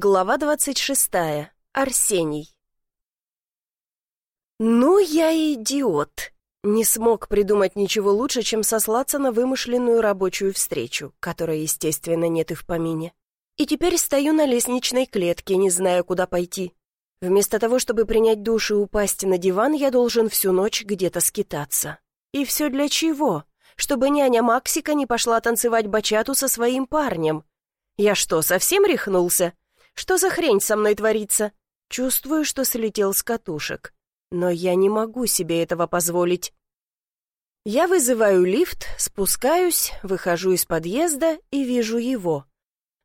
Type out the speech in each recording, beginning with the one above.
Глава двадцать шестая. Арсений. Ну, я идиот. Не смог придумать ничего лучше, чем сослаться на вымышленную рабочую встречу, которой, естественно, нет и в помине. И теперь стою на лестничной клетке, не зная, куда пойти. Вместо того, чтобы принять душ и упасть на диван, я должен всю ночь где-то скитаться. И все для чего? Чтобы няня Максика не пошла танцевать бачату со своим парнем. Я что, совсем рехнулся? Что за хрень со мной творится? Чувствую, что слетел с катушек. Но я не могу себе этого позволить. Я вызываю лифт, спускаюсь, выхожу из подъезда и вижу его.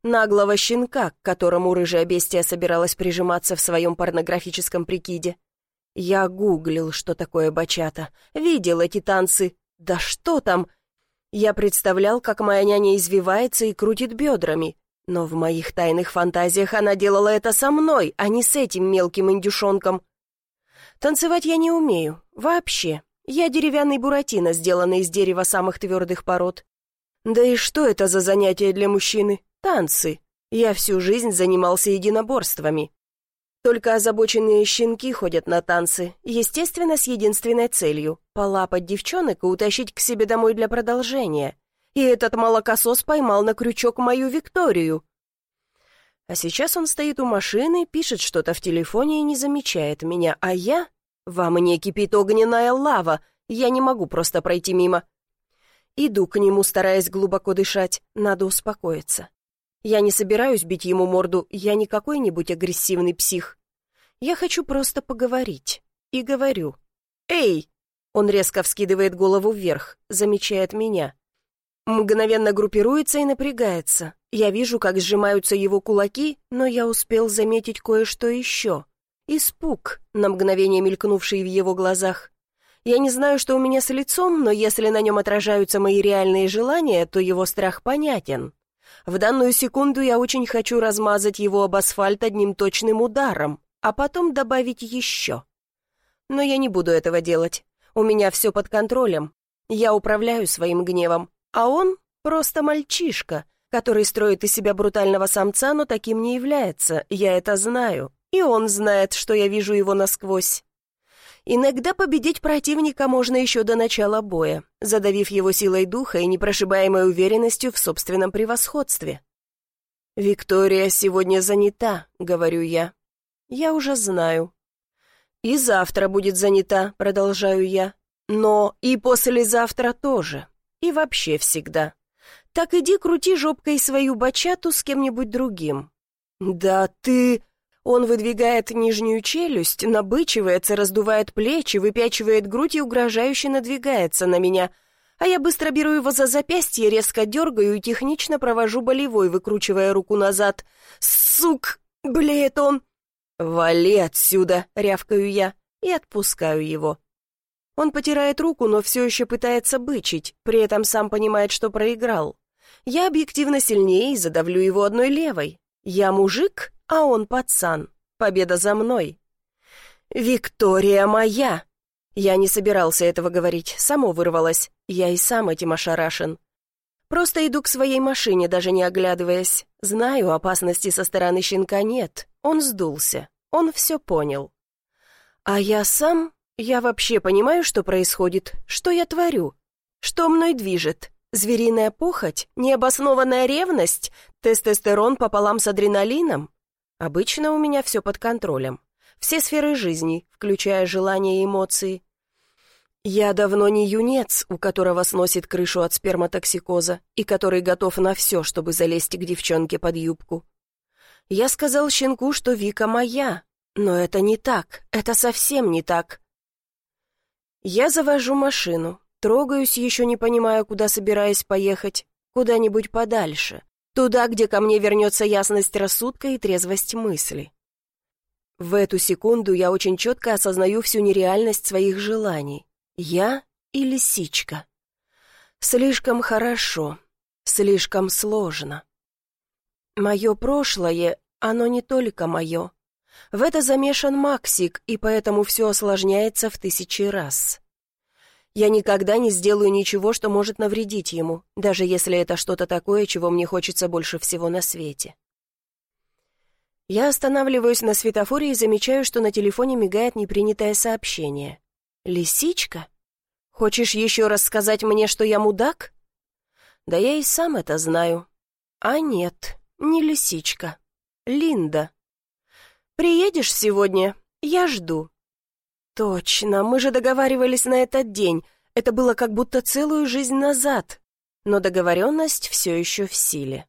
Наглого щенка, к которому рыжая бестия собиралась прижиматься в своем порнографическом прикиде. Я гуглил, что такое бачата, видел эти танцы. Да что там? Я представлял, как моя няня извивается и крутит бедрами. Но в моих тайных фантазиях она делала это со мной, а не с этим мелким индюшонком. Танцевать я не умею. Вообще. Я деревянный буратино, сделанный из дерева самых твердых пород. Да и что это за занятие для мужчины? Танцы. Я всю жизнь занимался единоборствами. Только озабоченные щенки ходят на танцы, естественно, с единственной целью — полапать девчонок и утащить к себе домой для продолжения и этот молокосос поймал на крючок мою Викторию. А сейчас он стоит у машины, пишет что-то в телефоне и не замечает меня, а я... Во мне кипит огненная лава, я не могу просто пройти мимо. Иду к нему, стараясь глубоко дышать, надо успокоиться. Я не собираюсь бить ему морду, я не какой-нибудь агрессивный псих. Я хочу просто поговорить. И говорю. «Эй!» Он резко вскидывает голову вверх, замечает меня. Мгновенно группируется и напрягается. Я вижу, как сжимаются его кулаки, но я успел заметить кое-что еще. Испуг, на мгновение мелькнувший в его глазах. Я не знаю, что у меня с лицом, но если на нем отражаются мои реальные желания, то его страх понятен. В данную секунду я очень хочу размазать его об асфальт одним точным ударом, а потом добавить еще. Но я не буду этого делать. У меня все под контролем. Я управляю своим гневом. А он просто мальчишка, который строит из себя брутального самца, но таким не является, я это знаю. И он знает, что я вижу его насквозь. Иногда победить противника можно еще до начала боя, задавив его силой духа и непрошибаемой уверенностью в собственном превосходстве. «Виктория сегодня занята», — говорю я. «Я уже знаю». «И завтра будет занята», — продолжаю я. «Но и послезавтра тоже». И вообще всегда. Так иди крути жопкой свою бачату с кем-нибудь другим. Да ты... Он выдвигает нижнюю челюсть, набычивается, раздувает плечи, выпячивает грудь и угрожающе надвигается на меня. А я быстро беру его за запястье, резко дергаю и технично провожу болевой, выкручивая руку назад. «Сук!» — блеет он. «Вали отсюда!» — рявкаю я и отпускаю его. Он потирает руку, но все еще пытается бычить, при этом сам понимает, что проиграл. Я объективно сильнее и задавлю его одной левой. Я мужик, а он пацан. Победа за мной. «Виктория моя!» Я не собирался этого говорить, само вырвалось. Я и сам этим ошарашен. Просто иду к своей машине, даже не оглядываясь. Знаю, опасности со стороны щенка нет. Он сдулся. Он все понял. А я сам я вообще понимаю, что происходит, что я творю, что мной движет. Звериная похоть, необоснованная ревность, тестостерон пополам с адреналином. Обычно у меня все под контролем. Все сферы жизни, включая желания и эмоции. Я давно не юнец, у которого сносит крышу от сперматоксикоза и который готов на все, чтобы залезть к девчонке под юбку. Я сказал щенку, что Вика моя, но это не так, это совсем не так. Я завожу машину, трогаюсь, еще не понимая, куда собираюсь поехать, куда-нибудь подальше, туда, где ко мне вернется ясность рассудка и трезвость мысли. В эту секунду я очень четко осознаю всю нереальность своих желаний. Я и лисичка. Слишком хорошо, слишком сложно. Мое прошлое, оно не только мое, в это замешан Максик, и поэтому все осложняется в тысячи раз. Я никогда не сделаю ничего, что может навредить ему, даже если это что-то такое, чего мне хочется больше всего на свете. Я останавливаюсь на светофоре и замечаю, что на телефоне мигает непринятое сообщение. «Лисичка? Хочешь еще раз сказать мне, что я мудак?» «Да я и сам это знаю». «А нет, не лисичка. Линда. Приедешь сегодня? Я жду». «Точно, мы же договаривались на этот день. Это было как будто целую жизнь назад. Но договоренность все еще в силе».